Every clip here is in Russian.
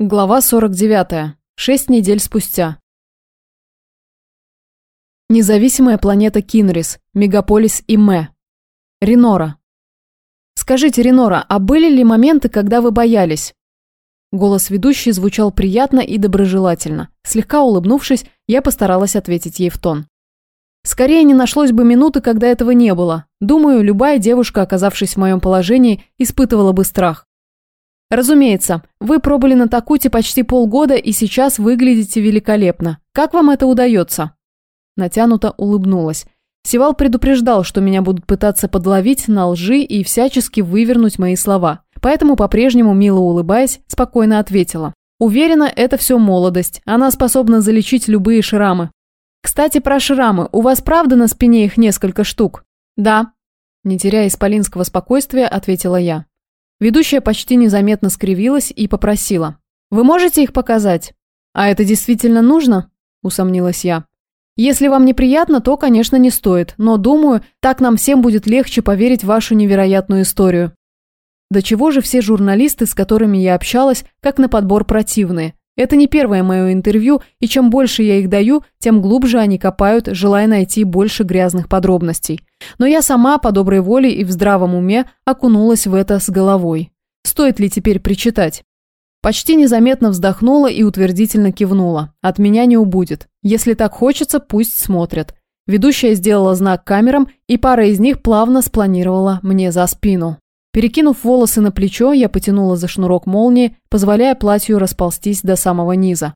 Глава 49. Шесть недель спустя. Независимая планета Кинрис, мегаполис Име. Ренора. Скажите, Ренора, а были ли моменты, когда вы боялись? Голос ведущей звучал приятно и доброжелательно. Слегка улыбнувшись, я постаралась ответить ей в тон. Скорее не нашлось бы минуты, когда этого не было. Думаю, любая девушка, оказавшись в моем положении, испытывала бы страх. Разумеется, вы пробыли на Такуте почти полгода и сейчас выглядите великолепно. Как вам это удается?» Натянуто улыбнулась. Сивал предупреждал, что меня будут пытаться подловить на лжи и всячески вывернуть мои слова. Поэтому, по-прежнему, мило улыбаясь, спокойно ответила. Уверена, это все молодость. Она способна залечить любые шрамы. Кстати, про шрамы. У вас правда на спине их несколько штук? Да. Не теряя исполинского спокойствия, ответила я. Ведущая почти незаметно скривилась и попросила. «Вы можете их показать?» «А это действительно нужно?» – усомнилась я. «Если вам неприятно, то, конечно, не стоит, но, думаю, так нам всем будет легче поверить в вашу невероятную историю». До чего же все журналисты, с которыми я общалась, как на подбор противные. Это не первое мое интервью, и чем больше я их даю, тем глубже они копают, желая найти больше грязных подробностей. Но я сама, по доброй воле и в здравом уме, окунулась в это с головой. Стоит ли теперь причитать? Почти незаметно вздохнула и утвердительно кивнула. От меня не убудет. Если так хочется, пусть смотрят. Ведущая сделала знак камерам, и пара из них плавно спланировала мне за спину. Перекинув волосы на плечо, я потянула за шнурок молнии, позволяя платью расползтись до самого низа.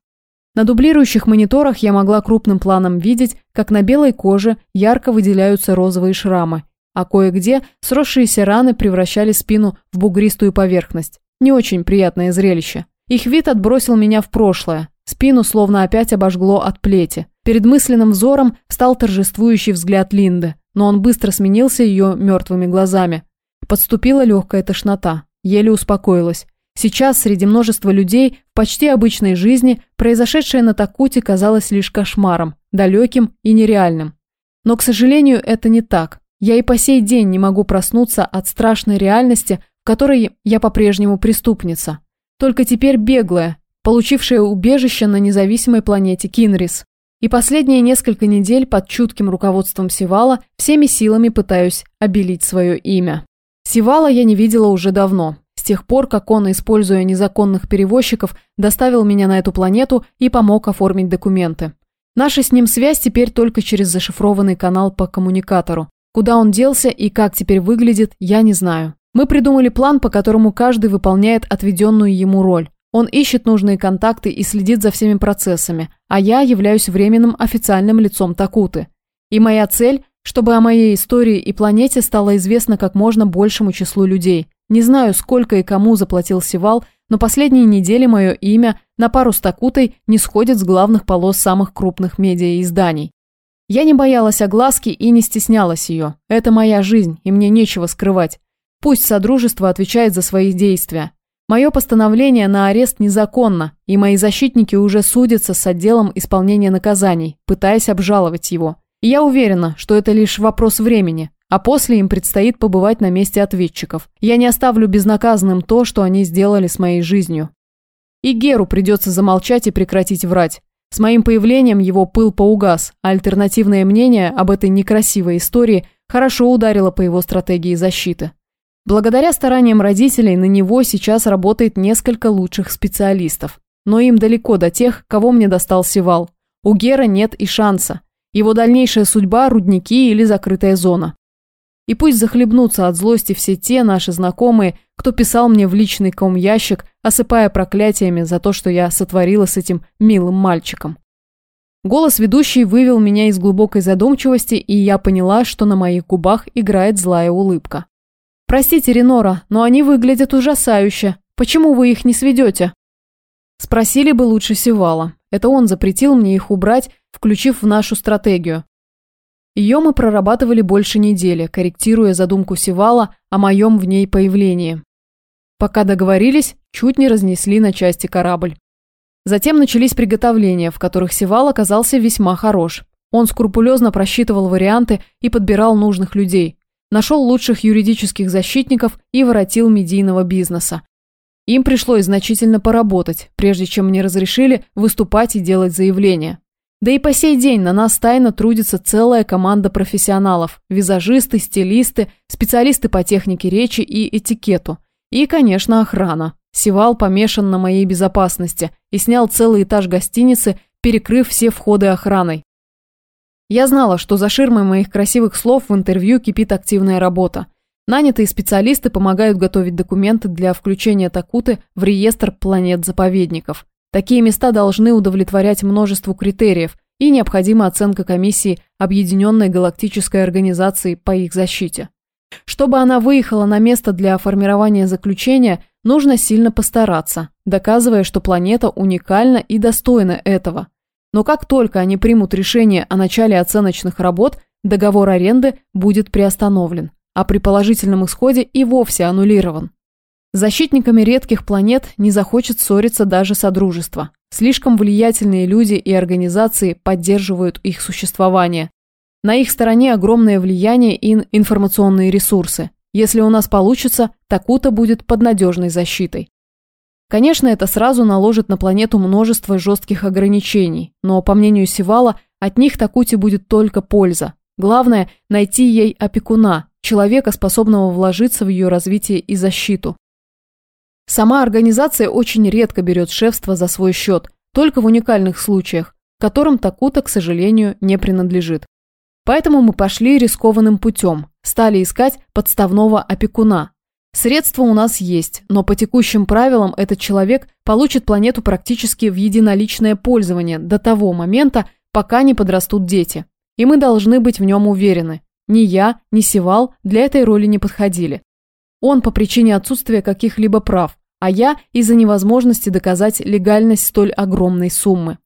На дублирующих мониторах я могла крупным планом видеть, как на белой коже ярко выделяются розовые шрамы, а кое-где сросшиеся раны превращали спину в бугристую поверхность. Не очень приятное зрелище. Их вид отбросил меня в прошлое. Спину словно опять обожгло от плети. Перед мысленным взором встал торжествующий взгляд Линды, но он быстро сменился ее мертвыми глазами. Подступила легкая тошнота. Еле успокоилась. Сейчас среди множества людей в почти обычной жизни произошедшее на Такуте казалось лишь кошмаром, далеким и нереальным. Но, к сожалению, это не так. Я и по сей день не могу проснуться от страшной реальности, в которой я по-прежнему преступница. Только теперь беглая, получившая убежище на независимой планете Кинрис. И последние несколько недель под чутким руководством Севала всеми силами пытаюсь обелить свое имя. Сивала я не видела уже давно, с тех пор, как он, используя незаконных перевозчиков, доставил меня на эту планету и помог оформить документы. Наша с ним связь теперь только через зашифрованный канал по коммуникатору. Куда он делся и как теперь выглядит, я не знаю. Мы придумали план, по которому каждый выполняет отведенную ему роль. Он ищет нужные контакты и следит за всеми процессами, а я являюсь временным официальным лицом Такуты. И моя цель чтобы о моей истории и планете стало известно как можно большему числу людей. Не знаю, сколько и кому заплатил Севал, но последние недели мое имя на пару с Такутой не сходит с главных полос самых крупных медиаизданий. Я не боялась огласки и не стеснялась ее. Это моя жизнь, и мне нечего скрывать. Пусть Содружество отвечает за свои действия. Мое постановление на арест незаконно, и мои защитники уже судятся с отделом исполнения наказаний, пытаясь обжаловать его. Я уверена, что это лишь вопрос времени, а после им предстоит побывать на месте ответчиков. Я не оставлю безнаказанным то, что они сделали с моей жизнью. И Геру придется замолчать и прекратить врать. С моим появлением его пыл поугас, а альтернативное мнение об этой некрасивой истории хорошо ударило по его стратегии защиты. Благодаря стараниям родителей на него сейчас работает несколько лучших специалистов. Но им далеко до тех, кого мне достал Севал. У Гера нет и шанса. Его дальнейшая судьба – рудники или закрытая зона. И пусть захлебнутся от злости все те наши знакомые, кто писал мне в личный ком-ящик, осыпая проклятиями за то, что я сотворила с этим милым мальчиком. Голос ведущей вывел меня из глубокой задумчивости, и я поняла, что на моих губах играет злая улыбка. «Простите, Ренора, но они выглядят ужасающе. Почему вы их не сведете?» Спросили бы лучше Севала. Это он запретил мне их убрать, включив в нашу стратегию. Ее мы прорабатывали больше недели, корректируя задумку Севала о моем в ней появлении. Пока договорились, чуть не разнесли на части корабль. Затем начались приготовления, в которых Севал оказался весьма хорош. Он скрупулезно просчитывал варианты и подбирал нужных людей. Нашел лучших юридических защитников и воротил медийного бизнеса. Им пришлось значительно поработать, прежде чем мне разрешили выступать и делать заявления. Да и по сей день на нас тайно трудится целая команда профессионалов – визажисты, стилисты, специалисты по технике речи и этикету. И, конечно, охрана. Севал помешан на моей безопасности и снял целый этаж гостиницы, перекрыв все входы охраной. Я знала, что за ширмой моих красивых слов в интервью кипит активная работа. Нанятые специалисты помогают готовить документы для включения Такуты в реестр планет-заповедников. Такие места должны удовлетворять множеству критериев и необходима оценка комиссии Объединенной Галактической Организации по их защите. Чтобы она выехала на место для формирования заключения, нужно сильно постараться, доказывая, что планета уникальна и достойна этого. Но как только они примут решение о начале оценочных работ, договор аренды будет приостановлен, а при положительном исходе и вовсе аннулирован. Защитниками редких планет не захочет ссориться даже Содружество. Слишком влиятельные люди и организации поддерживают их существование. На их стороне огромное влияние и информационные ресурсы. Если у нас получится, Такута будет под надежной защитой. Конечно, это сразу наложит на планету множество жестких ограничений, но, по мнению Сивала, от них Такуте будет только польза. Главное – найти ей опекуна, человека, способного вложиться в ее развитие и защиту. Сама организация очень редко берет шефство за свой счет, только в уникальных случаях, которым Такута, к сожалению, не принадлежит. Поэтому мы пошли рискованным путем, стали искать подставного опекуна. Средства у нас есть, но по текущим правилам этот человек получит планету практически в единоличное пользование до того момента, пока не подрастут дети. И мы должны быть в нем уверены. Ни я, ни Севал для этой роли не подходили. Он по причине отсутствия каких-либо прав, а я из-за невозможности доказать легальность столь огромной суммы.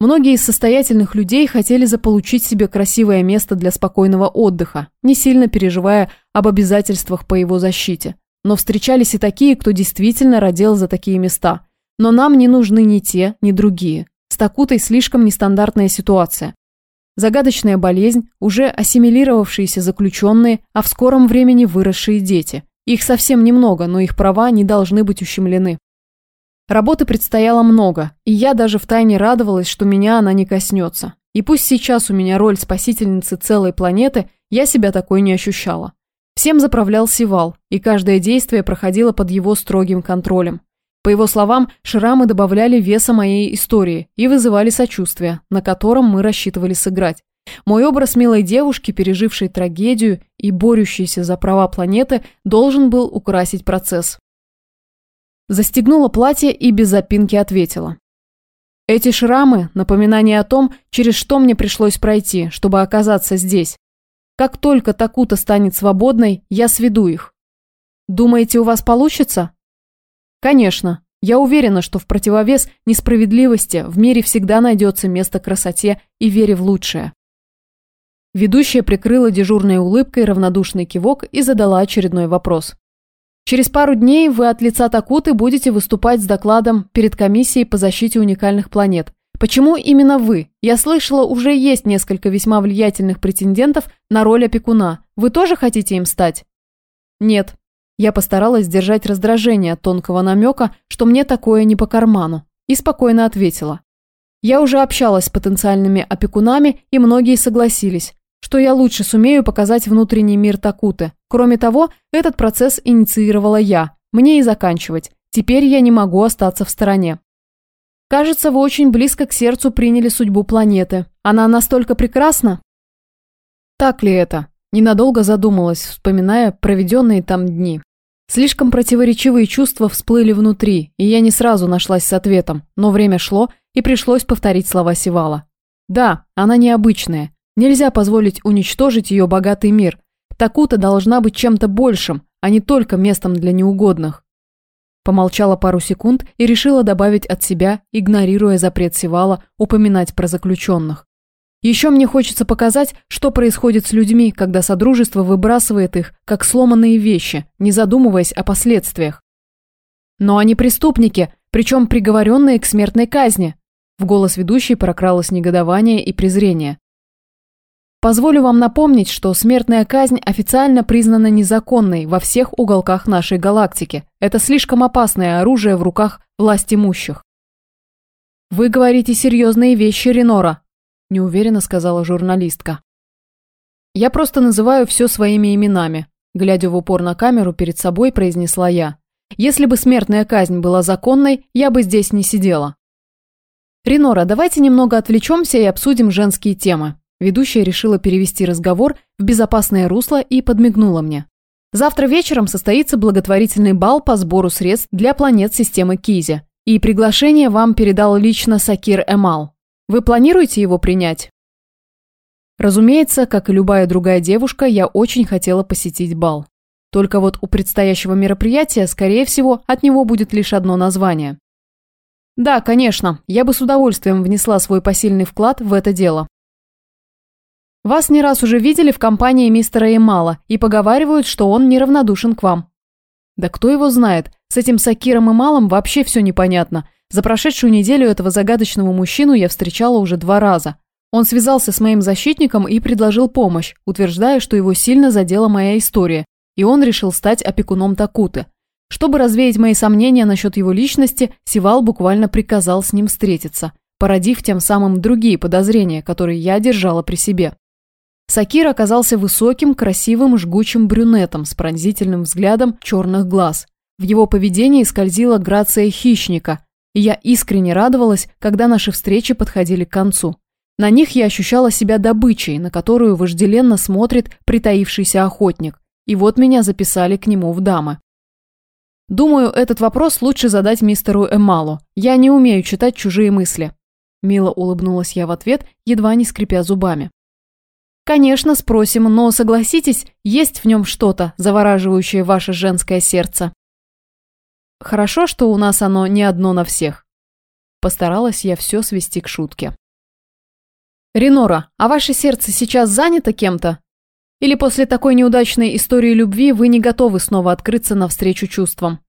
Многие из состоятельных людей хотели заполучить себе красивое место для спокойного отдыха, не сильно переживая об обязательствах по его защите. Но встречались и такие, кто действительно родил за такие места. Но нам не нужны ни те, ни другие. С Такутой слишком нестандартная ситуация. Загадочная болезнь, уже ассимилировавшиеся заключенные, а в скором времени выросшие дети. Их совсем немного, но их права не должны быть ущемлены. Работы предстояло много, и я даже втайне радовалась, что меня она не коснется. И пусть сейчас у меня роль спасительницы целой планеты, я себя такой не ощущала. Всем заправлял Сивал, и каждое действие проходило под его строгим контролем. По его словам, шрамы добавляли веса моей истории и вызывали сочувствие, на котором мы рассчитывали сыграть. Мой образ милой девушки, пережившей трагедию и борющейся за права планеты, должен был украсить процесс. Застегнула платье и без запинки ответила. Эти шрамы – напоминание о том, через что мне пришлось пройти, чтобы оказаться здесь. Как только Такута станет свободной, я сведу их. Думаете, у вас получится? Конечно. Я уверена, что в противовес несправедливости в мире всегда найдется место красоте и вере в лучшее. Ведущая прикрыла дежурной улыбкой равнодушный кивок и задала очередной вопрос. Через пару дней вы от лица Такуты будете выступать с докладом перед комиссией по защите уникальных планет. Почему именно вы? Я слышала, уже есть несколько весьма влиятельных претендентов на роль опекуна. Вы тоже хотите им стать? Нет. Я постаралась сдержать раздражение от тонкого намека, что мне такое не по карману, и спокойно ответила. Я уже общалась с потенциальными опекунами, и многие согласились что я лучше сумею показать внутренний мир Такуты. Кроме того, этот процесс инициировала я. Мне и заканчивать. Теперь я не могу остаться в стороне. Кажется, вы очень близко к сердцу приняли судьбу планеты. Она настолько прекрасна? Так ли это? Ненадолго задумалась, вспоминая проведенные там дни. Слишком противоречивые чувства всплыли внутри, и я не сразу нашлась с ответом, но время шло, и пришлось повторить слова Сивала. Да, она необычная, Нельзя позволить уничтожить ее богатый мир. Такута должна быть чем-то большим, а не только местом для неугодных. Помолчала пару секунд и решила добавить от себя, игнорируя запрет Сивала упоминать про заключенных. Еще мне хочется показать, что происходит с людьми, когда Содружество выбрасывает их, как сломанные вещи, не задумываясь о последствиях. Но они преступники, причем приговоренные к смертной казни. В голос ведущей прокралось негодование и презрение. Позволю вам напомнить, что смертная казнь официально признана незаконной во всех уголках нашей галактики. Это слишком опасное оружие в руках власть имущих. «Вы говорите серьезные вещи, Ренора», – неуверенно сказала журналистка. «Я просто называю все своими именами», – глядя в упор на камеру перед собой, произнесла я. «Если бы смертная казнь была законной, я бы здесь не сидела». «Ренора, давайте немного отвлечемся и обсудим женские темы», Ведущая решила перевести разговор в безопасное русло и подмигнула мне. Завтра вечером состоится благотворительный бал по сбору средств для планет системы Кизи. И приглашение вам передал лично Сакир Эмал. Вы планируете его принять? Разумеется, как и любая другая девушка, я очень хотела посетить бал. Только вот у предстоящего мероприятия, скорее всего, от него будет лишь одно название. Да, конечно, я бы с удовольствием внесла свой посильный вклад в это дело. Вас не раз уже видели в компании мистера Эмала и поговаривают, что он неравнодушен к вам. Да кто его знает, с этим Сакиром Эмалом вообще все непонятно. За прошедшую неделю этого загадочного мужчину я встречала уже два раза. Он связался с моим защитником и предложил помощь, утверждая, что его сильно задела моя история, и он решил стать опекуном Такуты. Чтобы развеять мои сомнения насчет его личности, Сивал буквально приказал с ним встретиться, породив тем самым другие подозрения, которые я держала при себе. Сакир оказался высоким, красивым, жгучим брюнетом с пронзительным взглядом черных глаз. В его поведении скользила грация хищника, и я искренне радовалась, когда наши встречи подходили к концу. На них я ощущала себя добычей, на которую вожделенно смотрит притаившийся охотник. И вот меня записали к нему в дамы. Думаю, этот вопрос лучше задать мистеру Эмалу. Я не умею читать чужие мысли. Мило улыбнулась я в ответ, едва не скрипя зубами. Конечно, спросим, но согласитесь, есть в нем что-то, завораживающее ваше женское сердце. Хорошо, что у нас оно не одно на всех. Постаралась я все свести к шутке. Ренора, а ваше сердце сейчас занято кем-то? Или после такой неудачной истории любви вы не готовы снова открыться навстречу чувствам?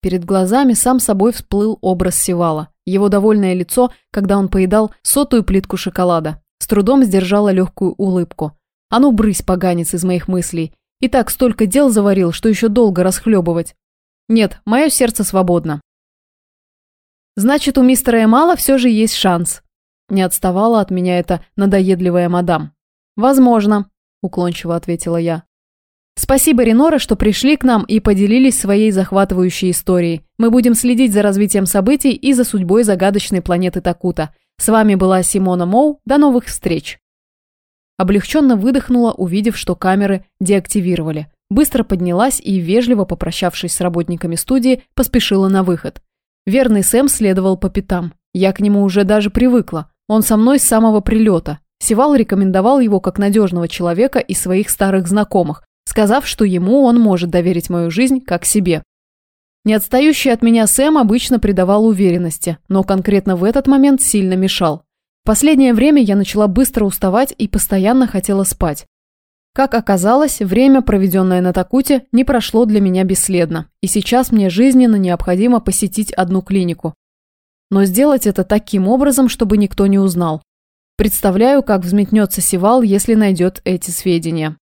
Перед глазами сам собой всплыл образ Севала, его довольное лицо, когда он поедал сотую плитку шоколада. Трудом сдержала легкую улыбку. А ну брысь, поганец, из моих мыслей. И так столько дел заварил, что еще долго расхлебывать. Нет, мое сердце свободно. Значит, у мистера Эмала все же есть шанс. Не отставала от меня эта надоедливая мадам. Возможно, уклончиво ответила я. Спасибо, Ренора, что пришли к нам и поделились своей захватывающей историей. Мы будем следить за развитием событий и за судьбой загадочной планеты Такута. С вами была Симона Моу. До новых встреч. Облегченно выдохнула, увидев, что камеры деактивировали. Быстро поднялась и, вежливо попрощавшись с работниками студии, поспешила на выход. Верный Сэм следовал по пятам. Я к нему уже даже привыкла. Он со мной с самого прилета. Севал рекомендовал его как надежного человека и своих старых знакомых, сказав, что ему он может доверить мою жизнь как себе. Не отстающий от меня Сэм обычно придавал уверенности, но конкретно в этот момент сильно мешал. В последнее время я начала быстро уставать и постоянно хотела спать. Как оказалось, время, проведенное на Такуте, не прошло для меня бесследно, и сейчас мне жизненно необходимо посетить одну клинику. Но сделать это таким образом, чтобы никто не узнал. Представляю, как взметнется Севал, если найдет эти сведения.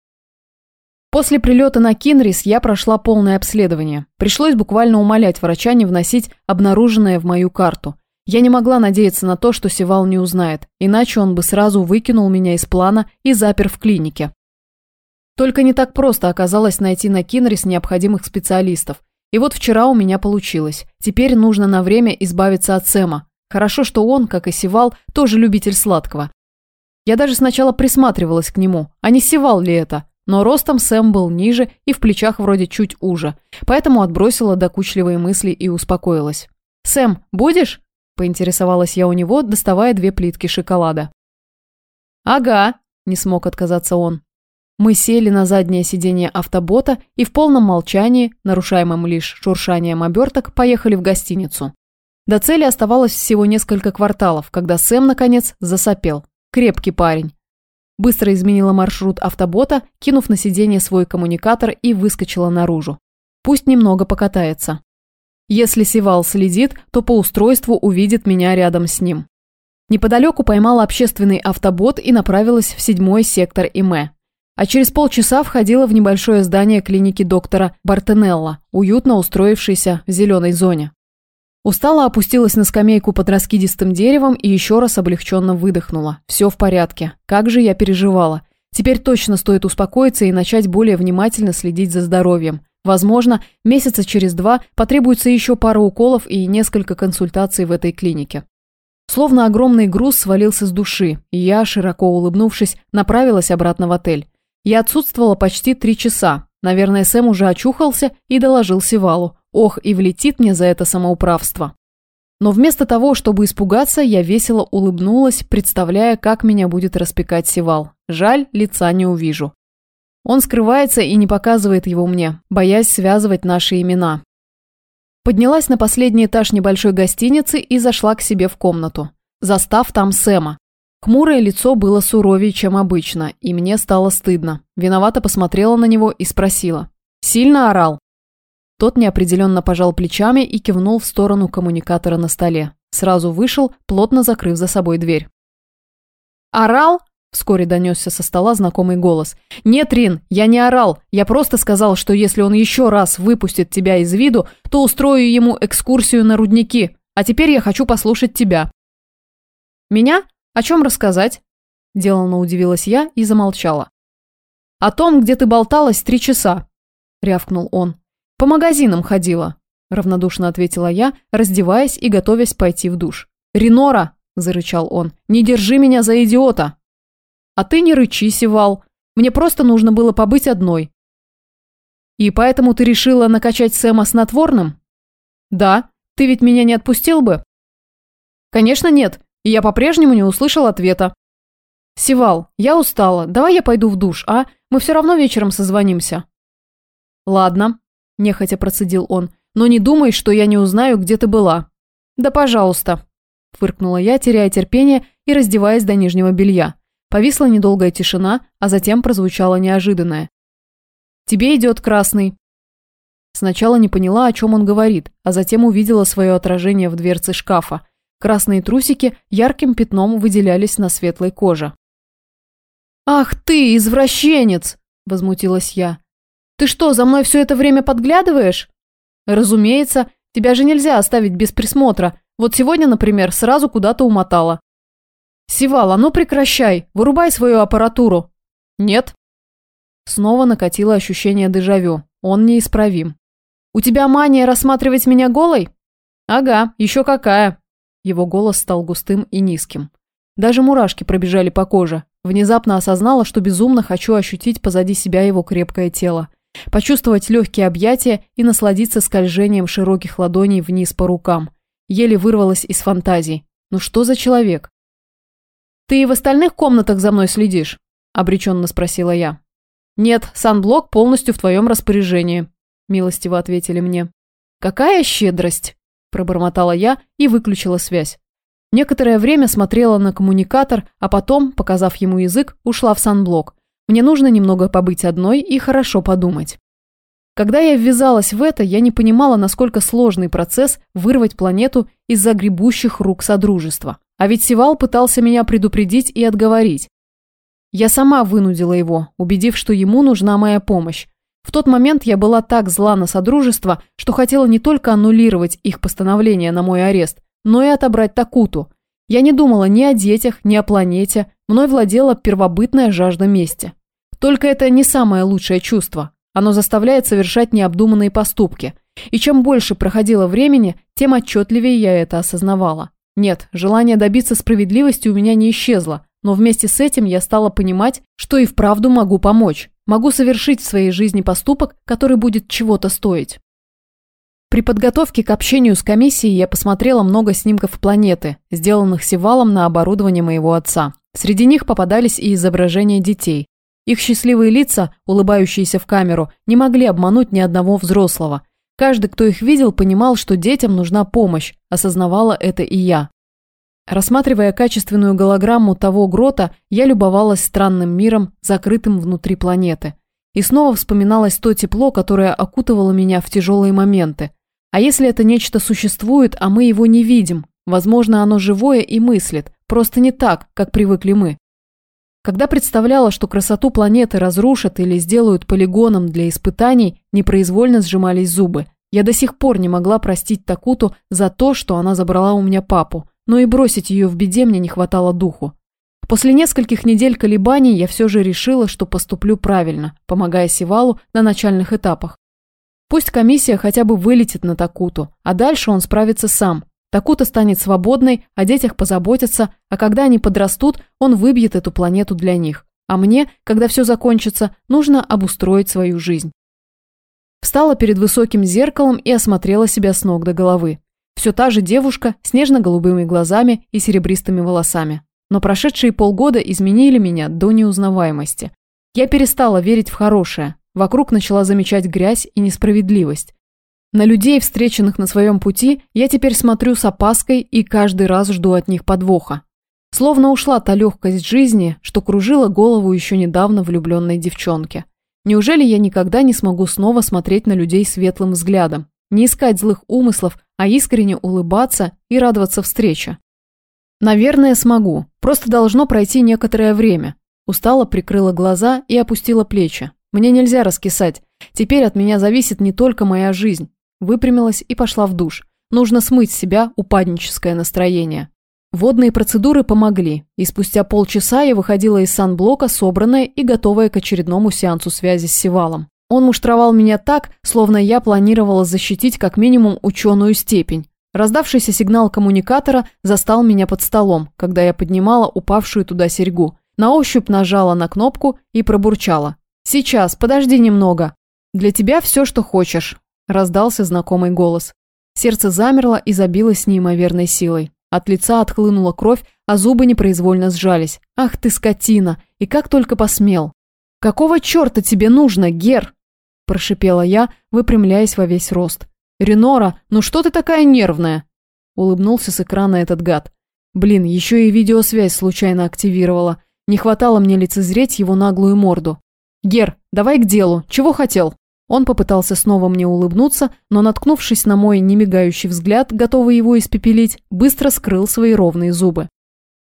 После прилета на Кинрис я прошла полное обследование. Пришлось буквально умолять врача не вносить обнаруженное в мою карту. Я не могла надеяться на то, что Севал не узнает, иначе он бы сразу выкинул меня из плана и запер в клинике. Только не так просто оказалось найти на Кинрис необходимых специалистов. И вот вчера у меня получилось. Теперь нужно на время избавиться от Сэма. Хорошо, что он, как и Севал, тоже любитель сладкого. Я даже сначала присматривалась к нему, а не Севал ли это? Но ростом Сэм был ниже и в плечах вроде чуть уже, поэтому отбросила докучливые мысли и успокоилась. «Сэм, будешь?» – поинтересовалась я у него, доставая две плитки шоколада. «Ага», – не смог отказаться он. Мы сели на заднее сиденье автобота и в полном молчании, нарушаемом лишь шуршанием оберток, поехали в гостиницу. До цели оставалось всего несколько кварталов, когда Сэм, наконец, засопел. Крепкий парень. Быстро изменила маршрут автобота, кинув на сиденье свой коммуникатор и выскочила наружу. Пусть немного покатается. Если Севал следит, то по устройству увидит меня рядом с ним. Неподалеку поймала общественный автобот и направилась в седьмой сектор ИМЭ. А через полчаса входила в небольшое здание клиники доктора Бартенелла, уютно устроившейся в зеленой зоне. Устала опустилась на скамейку под раскидистым деревом и еще раз облегченно выдохнула. Все в порядке. Как же я переживала. Теперь точно стоит успокоиться и начать более внимательно следить за здоровьем. Возможно, месяца через два потребуется еще пара уколов и несколько консультаций в этой клинике. Словно огромный груз свалился с души, и я, широко улыбнувшись, направилась обратно в отель. Я отсутствовала почти три часа. Наверное, Сэм уже очухался и доложил Сивалу. Ох, и влетит мне за это самоуправство. Но вместо того, чтобы испугаться, я весело улыбнулась, представляя, как меня будет распекать Сивал. Жаль, лица не увижу. Он скрывается и не показывает его мне, боясь связывать наши имена. Поднялась на последний этаж небольшой гостиницы и зашла к себе в комнату. Застав там Сэма. Хмурое лицо было суровее, чем обычно, и мне стало стыдно. Виновато посмотрела на него и спросила. «Сильно орал?» Тот неопределенно пожал плечами и кивнул в сторону коммуникатора на столе. Сразу вышел, плотно закрыв за собой дверь. «Орал?» – вскоре донесся со стола знакомый голос. «Нет, Рин, я не орал. Я просто сказал, что если он еще раз выпустит тебя из виду, то устрою ему экскурсию на рудники. А теперь я хочу послушать тебя». «Меня? О чем рассказать?» Деланно удивилась я и замолчала. «О том, где ты болталась три часа», – рявкнул он. «По магазинам ходила», – равнодушно ответила я, раздеваясь и готовясь пойти в душ. «Ренора!» – зарычал он. «Не держи меня за идиота!» «А ты не рычи, Севал. Мне просто нужно было побыть одной». «И поэтому ты решила накачать Сэма снотворным?» «Да. Ты ведь меня не отпустил бы?» «Конечно нет, и я по-прежнему не услышал ответа». «Севал, я устала. Давай я пойду в душ, а? Мы все равно вечером созвонимся». «Ладно», – нехотя процедил он. «Но не думай, что я не узнаю, где ты была». «Да пожалуйста», – фыркнула я, теряя терпение и раздеваясь до нижнего белья. Повисла недолгая тишина, а затем прозвучало неожиданное. «Тебе идет красный». Сначала не поняла, о чем он говорит, а затем увидела свое отражение в дверце шкафа. Красные трусики ярким пятном выделялись на светлой коже. «Ах ты, извращенец!» – возмутилась я. Ты что, за мной все это время подглядываешь? Разумеется, тебя же нельзя оставить без присмотра. Вот сегодня, например, сразу куда-то умотала. Сивал, а ну прекращай, вырубай свою аппаратуру. Нет. Снова накатило ощущение дежавю. Он неисправим. У тебя мания рассматривать меня голой? Ага, еще какая. Его голос стал густым и низким. Даже мурашки пробежали по коже. Внезапно осознала, что безумно хочу ощутить позади себя его крепкое тело почувствовать легкие объятия и насладиться скольжением широких ладоней вниз по рукам. Еле вырвалась из фантазий. Ну что за человек? «Ты и в остальных комнатах за мной следишь?» – обреченно спросила я. «Нет, санблок полностью в твоем распоряжении», – милостиво ответили мне. «Какая щедрость!» – пробормотала я и выключила связь. Некоторое время смотрела на коммуникатор, а потом, показав ему язык, ушла в санблок. Мне нужно немного побыть одной и хорошо подумать. Когда я ввязалась в это, я не понимала, насколько сложный процесс вырвать планету из загребущих рук Содружества. А ведь Сивал пытался меня предупредить и отговорить. Я сама вынудила его, убедив, что ему нужна моя помощь. В тот момент я была так зла на Содружество, что хотела не только аннулировать их постановление на мой арест, но и отобрать Такуту. Я не думала ни о детях, ни о планете, мной владела первобытная жажда мести. Только это не самое лучшее чувство. Оно заставляет совершать необдуманные поступки. И чем больше проходило времени, тем отчетливее я это осознавала. Нет, желание добиться справедливости у меня не исчезло, но вместе с этим я стала понимать, что и вправду могу помочь. Могу совершить в своей жизни поступок, который будет чего-то стоить. При подготовке к общению с комиссией я посмотрела много снимков планеты, сделанных Севалом на оборудование моего отца. Среди них попадались и изображения детей. Их счастливые лица, улыбающиеся в камеру, не могли обмануть ни одного взрослого. Каждый, кто их видел, понимал, что детям нужна помощь, осознавала это и я. Рассматривая качественную голограмму того грота, я любовалась странным миром, закрытым внутри планеты. И снова вспоминалось то тепло, которое окутывало меня в тяжелые моменты. А если это нечто существует, а мы его не видим? Возможно, оно живое и мыслит, Просто не так, как привыкли мы. Когда представляла, что красоту планеты разрушат или сделают полигоном для испытаний, непроизвольно сжимались зубы. Я до сих пор не могла простить Такуту за то, что она забрала у меня папу, но и бросить ее в беде мне не хватало духу. После нескольких недель колебаний я все же решила, что поступлю правильно, помогая Сивалу на начальных этапах. Пусть комиссия хотя бы вылетит на Такуту, а дальше он справится сам. Такута станет свободной, о детях позаботятся, а когда они подрастут, он выбьет эту планету для них. А мне, когда все закончится, нужно обустроить свою жизнь. Встала перед высоким зеркалом и осмотрела себя с ног до головы. Все та же девушка с нежно-голубыми глазами и серебристыми волосами. Но прошедшие полгода изменили меня до неузнаваемости. Я перестала верить в хорошее. Вокруг начала замечать грязь и несправедливость. На людей, встреченных на своем пути, я теперь смотрю с опаской и каждый раз жду от них подвоха. Словно ушла та легкость жизни, что кружила голову еще недавно влюбленной девчонке. Неужели я никогда не смогу снова смотреть на людей светлым взглядом, не искать злых умыслов, а искренне улыбаться и радоваться встрече? Наверное, смогу. Просто должно пройти некоторое время. Устала, прикрыла глаза и опустила плечи. Мне нельзя раскисать. Теперь от меня зависит не только моя жизнь. Выпрямилась и пошла в душ. Нужно смыть с себя упадническое настроение. Водные процедуры помогли, и спустя полчаса я выходила из санблока собранная и готовая к очередному сеансу связи с Севалом. Он муштровал меня так, словно я планировала защитить как минимум ученую степень. Раздавшийся сигнал коммуникатора застал меня под столом, когда я поднимала упавшую туда серьгу. На ощупь нажала на кнопку и пробурчала. «Сейчас, подожди немного. Для тебя все, что хочешь раздался знакомый голос. Сердце замерло и забилось с неимоверной силой. От лица отхлынула кровь, а зубы непроизвольно сжались. «Ах ты, скотина! И как только посмел!» «Какого черта тебе нужно, Гер?» – прошипела я, выпрямляясь во весь рост. «Ренора, ну что ты такая нервная?» – улыбнулся с экрана этот гад. «Блин, еще и видеосвязь случайно активировала. Не хватало мне лицезреть его наглую морду. Гер, давай к делу. Чего хотел?» Он попытался снова мне улыбнуться, но, наткнувшись на мой немигающий взгляд, готовый его испепелить, быстро скрыл свои ровные зубы.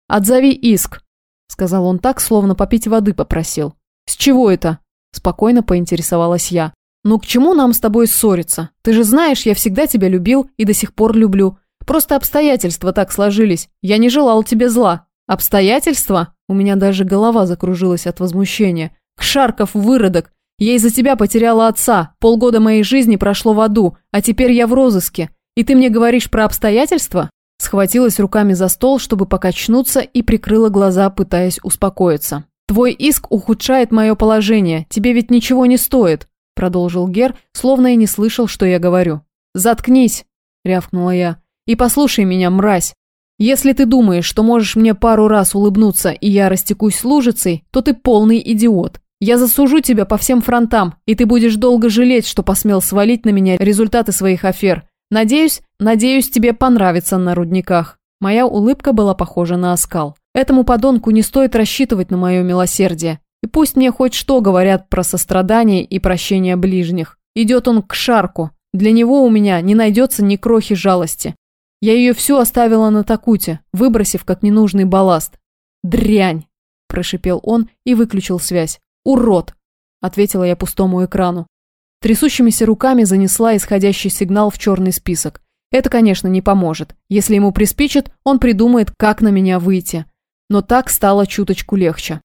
«Отзови иск», – сказал он так, словно попить воды попросил. «С чего это?» – спокойно поинтересовалась я. «Ну к чему нам с тобой ссориться? Ты же знаешь, я всегда тебя любил и до сих пор люблю. Просто обстоятельства так сложились. Я не желал тебе зла». «Обстоятельства?» У меня даже голова закружилась от возмущения. «Кшарков выродок! Я из-за тебя потеряла отца, полгода моей жизни прошло в аду, а теперь я в розыске. И ты мне говоришь про обстоятельства?» Схватилась руками за стол, чтобы покачнуться, и прикрыла глаза, пытаясь успокоиться. «Твой иск ухудшает мое положение, тебе ведь ничего не стоит», продолжил Гер, словно и не слышал, что я говорю. «Заткнись!» – рявкнула я. «И послушай меня, мразь. Если ты думаешь, что можешь мне пару раз улыбнуться, и я растекусь лужицей, то ты полный идиот. Я засужу тебя по всем фронтам, и ты будешь долго жалеть, что посмел свалить на меня результаты своих афер. Надеюсь, надеюсь, тебе понравится на рудниках». Моя улыбка была похожа на оскал. Этому подонку не стоит рассчитывать на мое милосердие. И пусть мне хоть что говорят про сострадание и прощение ближних. Идет он к шарку. Для него у меня не найдется ни крохи жалости. Я ее всю оставила на такуте, выбросив как ненужный балласт. «Дрянь!» – прошипел он и выключил связь. «Урод!» – ответила я пустому экрану. Трясущимися руками занесла исходящий сигнал в черный список. Это, конечно, не поможет. Если ему приспичит, он придумает, как на меня выйти. Но так стало чуточку легче.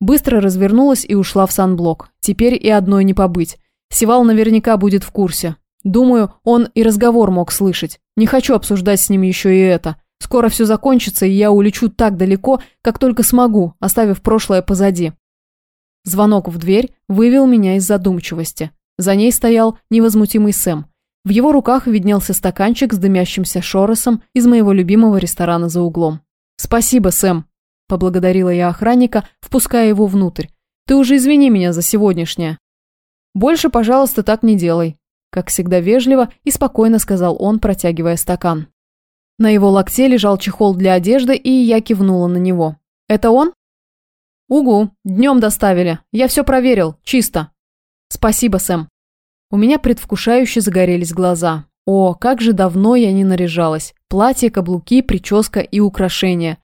Быстро развернулась и ушла в санблок. Теперь и одной не побыть. Севал наверняка будет в курсе. Думаю, он и разговор мог слышать. Не хочу обсуждать с ним еще и это. Скоро все закончится, и я улечу так далеко, как только смогу, оставив прошлое позади. Звонок в дверь вывел меня из задумчивости. За ней стоял невозмутимый Сэм. В его руках виднелся стаканчик с дымящимся шоросом из моего любимого ресторана за углом. «Спасибо, Сэм», – поблагодарила я охранника, впуская его внутрь. «Ты уже извини меня за сегодняшнее». «Больше, пожалуйста, так не делай», – как всегда вежливо и спокойно сказал он, протягивая стакан. На его локте лежал чехол для одежды, и я кивнула на него. «Это он?» «Угу, днем доставили. Я все проверил. Чисто». «Спасибо, Сэм». У меня предвкушающе загорелись глаза. О, как же давно я не наряжалась. Платье, каблуки, прическа и украшения.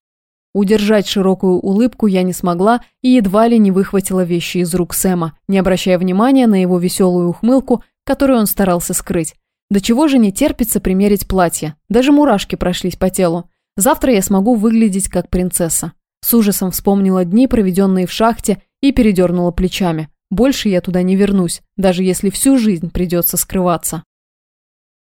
Удержать широкую улыбку я не смогла и едва ли не выхватила вещи из рук Сэма, не обращая внимания на его веселую ухмылку, которую он старался скрыть. До чего же не терпится примерить платье. Даже мурашки прошлись по телу. Завтра я смогу выглядеть как принцесса. С ужасом вспомнила дни, проведенные в шахте, и передернула плечами. Больше я туда не вернусь, даже если всю жизнь придется скрываться.